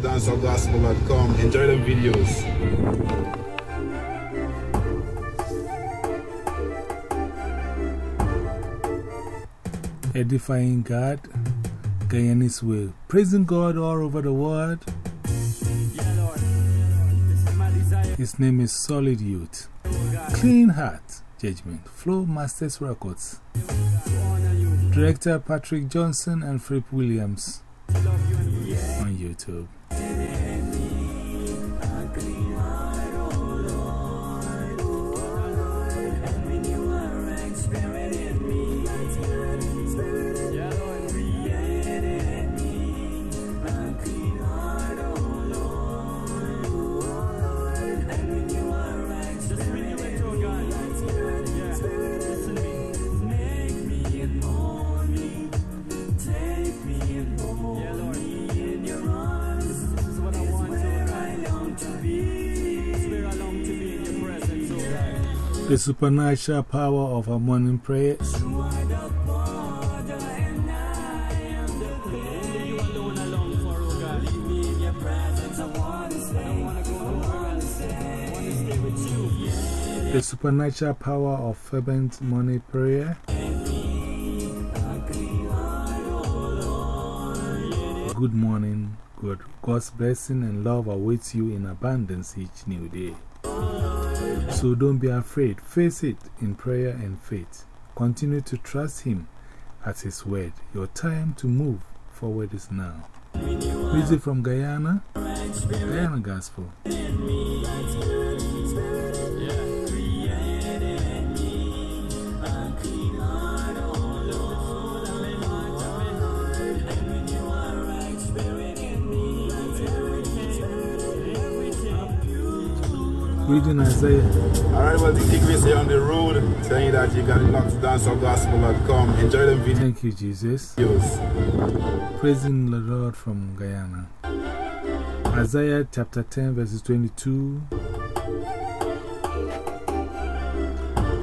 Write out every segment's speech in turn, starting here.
dancehallgospel.com. Enjoy the videos. Edifying God, Guyanese way, praising God all over the world. His name is Solid Youth. Clean Heart, Judgment, Flow Masters Records. Director Patrick Johnson and Flip Williams on YouTube baby. The supernatural power of morning prayers. The supernatural power of fervent morning prayer. Good morning, Good. God's blessing and love awaits you in abundance each new day. So don't be afraid. Face it in prayer and faith. Continue to trust Him at His word. Your time to move forward is now. Music from Guyana, Guyana Gospel. Reading Isaiah. Alright, well, the Igris here on the road saying that you got it locked dancehallgospel.com. Enjoy the videos. Thank you, Jesus. Praising the Lord from Guyana. Isaiah chapter 10, verses 22.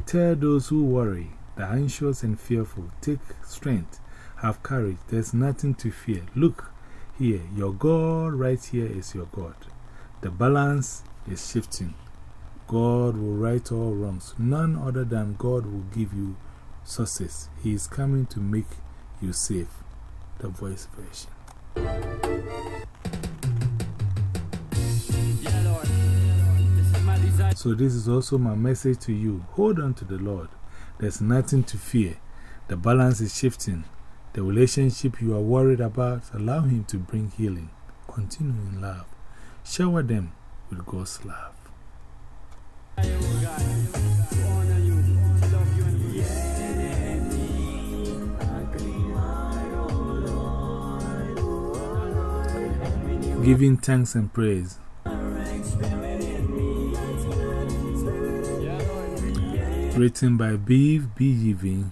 Tell those who worry, the anxious and fearful, take strength, have courage, there's nothing to fear. Look here, your God right here is your God. The balance is shifting. God will right all wrongs. None other than God will give you success. He is coming to make you safe. The voice version. So, this is also my message to you. Hold on to the Lord. There's nothing to fear. The balance is shifting. The relationship you are worried about, allow Him to bring healing. Continue in love. Shower them with God's love. Giving thanks and praise. Written by Beef BGV.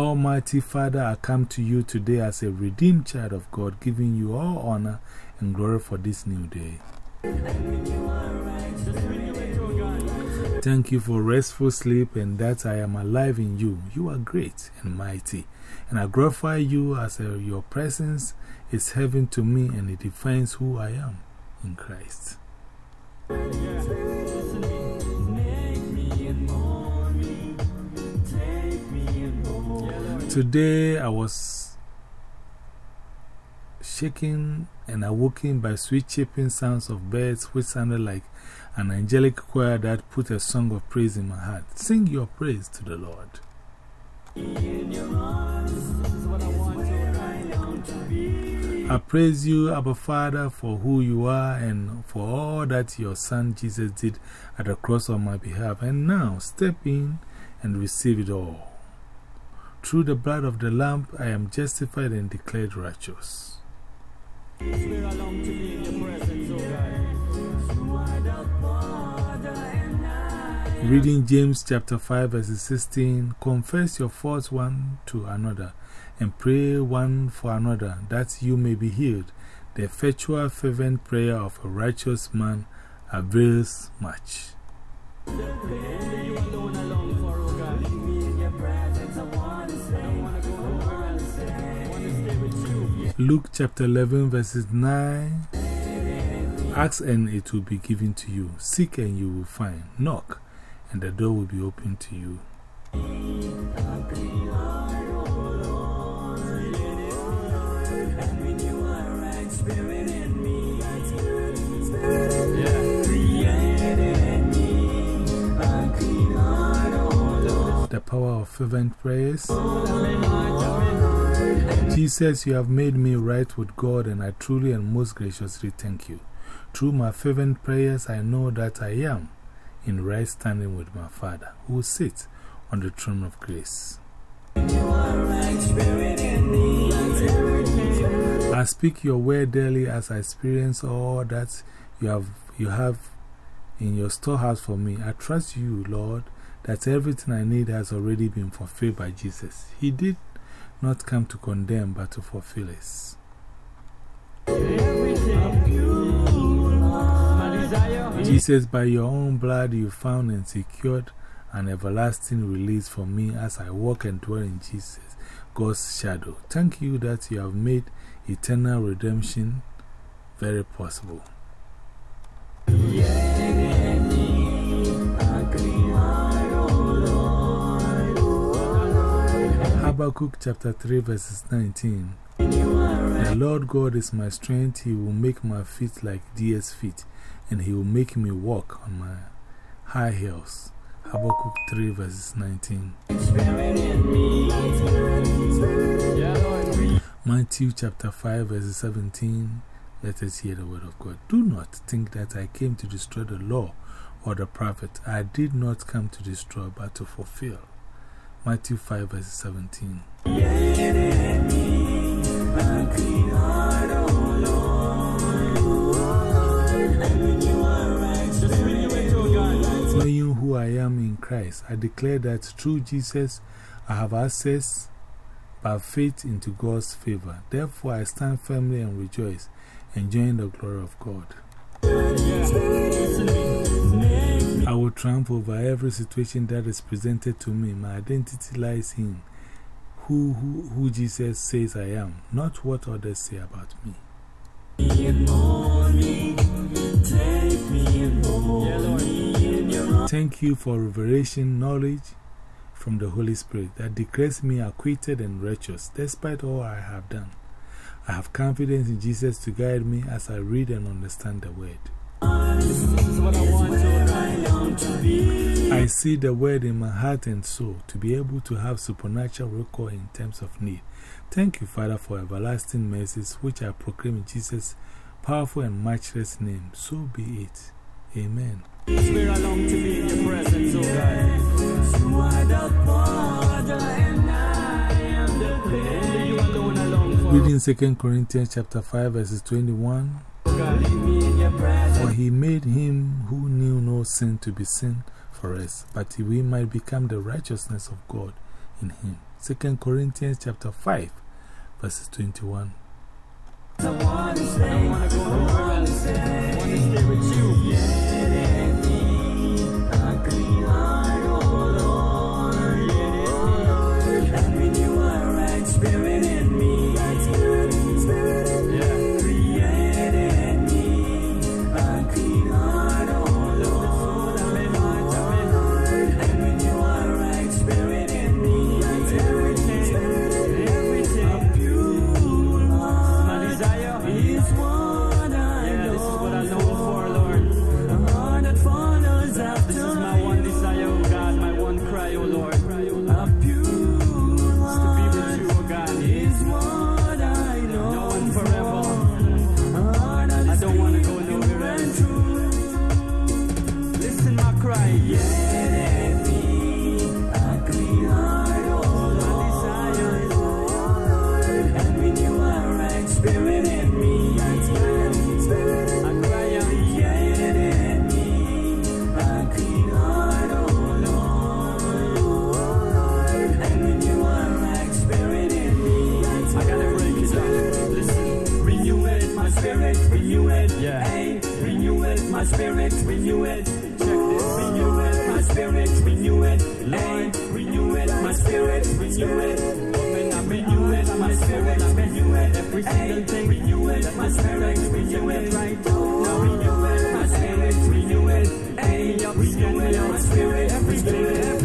Almighty Father, I come to you today as a redeemed child of God, giving you all honor and glory for this new day. Thank you for restful sleep and that I am alive in you. You are great and mighty, and I glorify you as your presence is heaven to me and it defines who I am in Christ. Today I was shaken and awoken by sweet chirping sounds of birds which sounded like an angelic choir that put a song of praise in my heart. Sing your praise to the Lord. I praise you, Abba Father, for who you are and for all that your Son Jesus did at the cross on my behalf. And now step in and receive it all. Through the blood of the Lamb, I am justified and declared righteous. Reading James chapter 5, verses 16 Confess your faults one to another and pray one for another that you may be healed. The effectual, fervent prayer of a righteous man avails much. Luke chapter 11, verses 9. Ask and it will be given to you. Seek and you will find. Knock and the door will be open to you. The power of fervent prayers. Jesus, you have made me right with God, and I truly and most graciously thank you. Through my fervent prayers, I know that I am in right standing with my Father, who sits on the throne of grace. I speak your word daily as I experience all that you have, you have in your storehouse for me. I trust you, Lord, that everything I need has already been fulfilled by Jesus. He did not come to condemn, but to fulfill us. Jesus, by your own blood, you found and secured an everlasting release for me as I walk and dwell in Jesus, God's shadow. Thank you that you have made eternal redemption very possible. Habakkuk chapter 3, verses 19. The Lord God is my strength, He will make my feet like deer's feet, and He will make me walk on my high hills. Habakkuk 3, verses 19. Matthew chapter 5, verses 17. Let us hear the word of God. Do not think that I came to destroy the law or the prophet. I did not come to destroy, but to fulfill. Matthew 5, verse 17. Knowing who I am in Christ, I declare that through Jesus I have access by faith into God's favor. Therefore, I stand firmly and rejoice, enjoying the glory of God. Triumph over every situation that is presented to me. My identity lies in who, who, who Jesus says I am, not what others say about me. Thank you for revelation knowledge from the Holy Spirit that declares me acquitted and righteous despite all I have done. I have confidence in Jesus to guide me as I read and understand the Word. I see the Word in my heart and soul to be able to have supernatural recall in times of need. Thank you, Father, for everlasting mercies which I proclaim in Jesus' powerful and matchless name. So be it. Amen. We're along to be in your presence, oh God. Reading 2 Corinthians chapter 5, verses 21. For he made him who knew no sin to be sin for us, but we might become the righteousness of God in him. 2 Corinthians chapter 5, verses 21. I want to stay, I want to go I want to stay with you. Yeah. Hey, renew it, my spirit, renew it. Check this. Renew it, my spirit, renew it. Hey, renew it, my spirit, renew it. Renew it, my spirit, renew it. Every single thing, renew it, my spirit, renew it. Right now, renew it, my spirit, renew it. Hey, renew it, my spirit, renew it.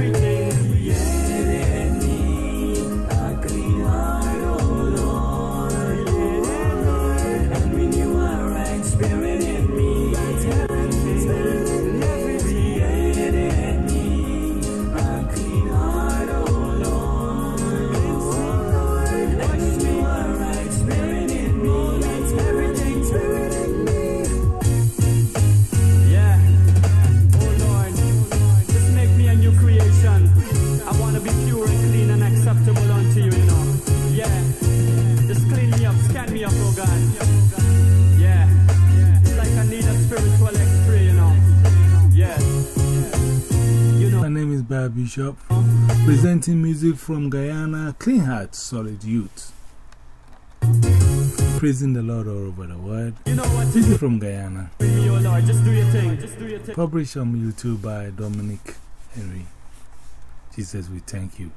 Sarah Bishop, presenting music from Guyana, Clean Heart, Solid Youth. Praising the Lord all over the world. You know from Guyana. Published on YouTube by Dominic Henry. Jesus, we thank you.